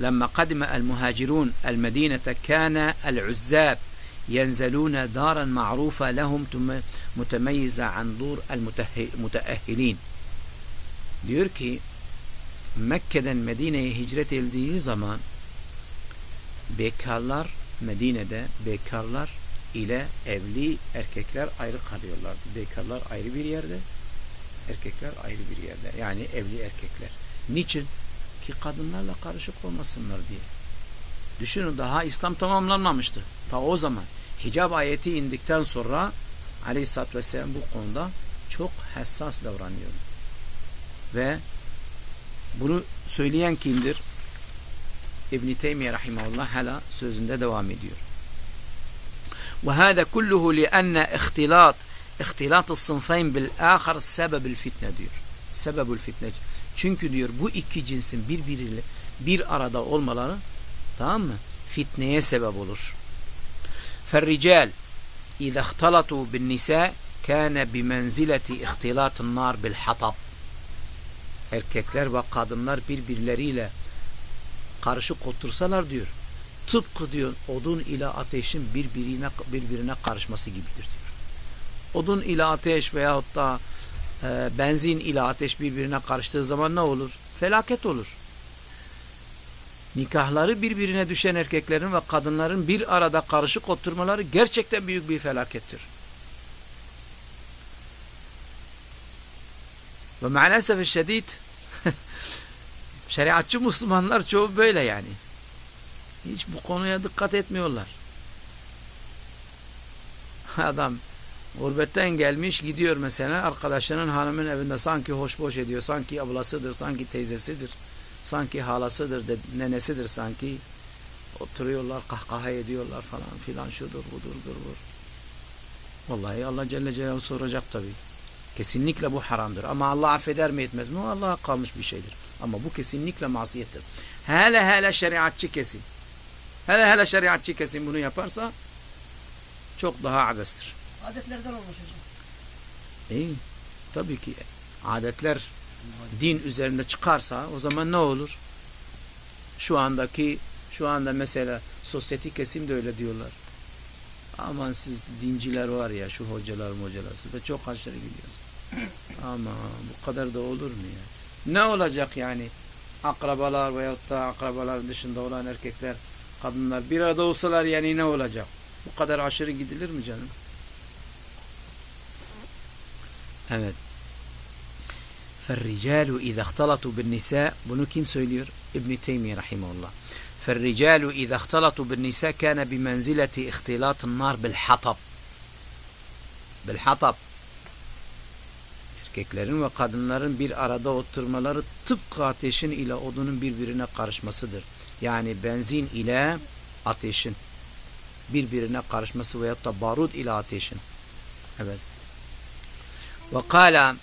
لما قدم المهاجرون المدينة كان العزاب ينزلون دارا معروفة لهم متميزة عن دور المتأهلين diyor ki Mekke'den Medine'ye hicret edildiği zaman bekarlar Medine'de bekarlar ile evli erkekler ayrı kalıyorlardı. Bekarlar ayrı bir yerde, erkekler ayrı bir yerde. Yani evli erkekler. Niçin? Ki kadınlarla karışık olmasınlar diye. Düşünün daha İslam tamamlanmamıştı. Ta o zaman hicab ayeti indikten sonra Aleyhisselatü Vesselam bu konuda çok hassas davranıyor. Ve bunu söyleyen kimdir? İbn-i Teymiye Rahimahullah hala sözünde devam ediyor. وهذا كله لأن اختلاط اختلاط الصنفين بالآخر سبب الفتنة diyor. Sebebül fitne. Çünkü diyor bu iki cinsin birbiriyle bir arada olmaları tamam mı? Fitneye sebep olur. فالرجال إذا اختلطوا بالنساء كان بمنزلة اختلاط النار بالحطب erkekler ve kadınlar birbirleriyle karışık otursalar diyor. Tıpkı diyor odun ile ateşin birbirine birbirine karışması gibidir diyor. Odun ile ateş veyahut da e, benzin ile ateş birbirine karıştığı zaman ne olur? Felaket olur. Nikahları birbirine düşen erkeklerin ve kadınların bir arada karışık oturmaları gerçekten büyük bir felakettir. Ve maalesef şiddet şeriatçı Müslümanlar çoğu böyle yani. Hiç bu konuya dikkat etmiyorlar. Adam gurbetten gelmiş gidiyor mesela arkadaşının hanımın evinde sanki hoşboş ediyor. Sanki ablasıdır, sanki teyzesidir. Sanki halasıdır, nenesidir sanki. Oturuyorlar, kahkaha ediyorlar falan filan şudur budur budur. Vallahi Allah Celle Celaluhu soracak tabii. Kesinlikle bu haramdır. Ama Allah affeder mi etmez mi? O Allah'a kalmış bir şeydir. Ama bu kesinlikle masiyettir. Hele hele şeriatçı kesin. Hele hele şeriatçı kesin bunu yaparsa çok daha abestir. Adetlerden olmuş hocam. İyi. Tabii ki adetler din üzerinde çıkarsa o zaman ne olur? Şu andaki şu anda mesela sosyetik kesim de öyle diyorlar. Aman siz dinciler var ya şu hocalar hocalar siz de çok aşırı gidiyorsunuz. Ama bu kadar da olur mu ya? Ne olacak yani? Akrabalar veyahut da akrabalar dışında olan erkekler, kadınlar bir arada olsalar yani ne olacak? Bu kadar aşırı gidilir mi canım? Evet. فَالرِّجَالُ اِذَا اخْتَلَطُوا بِالنِّسَاءِ Bunu kim söylüyor? İbn-i Teymiye Rahimahullah. فالرجال إذا اختلطوا بالنساء كان بمنزلة اختلاط النار بالحطب بالحطب erkeklerin ve kadınların bir arada oturmaları tıpkı ateşin ile odunun birbirine karışmasıdır. Yani benzin ile ateşin birbirine karışması veyahut da barut ile ateşin. Evet. Ve kâlâ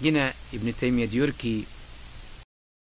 yine İbn-i Teymiye diyor ki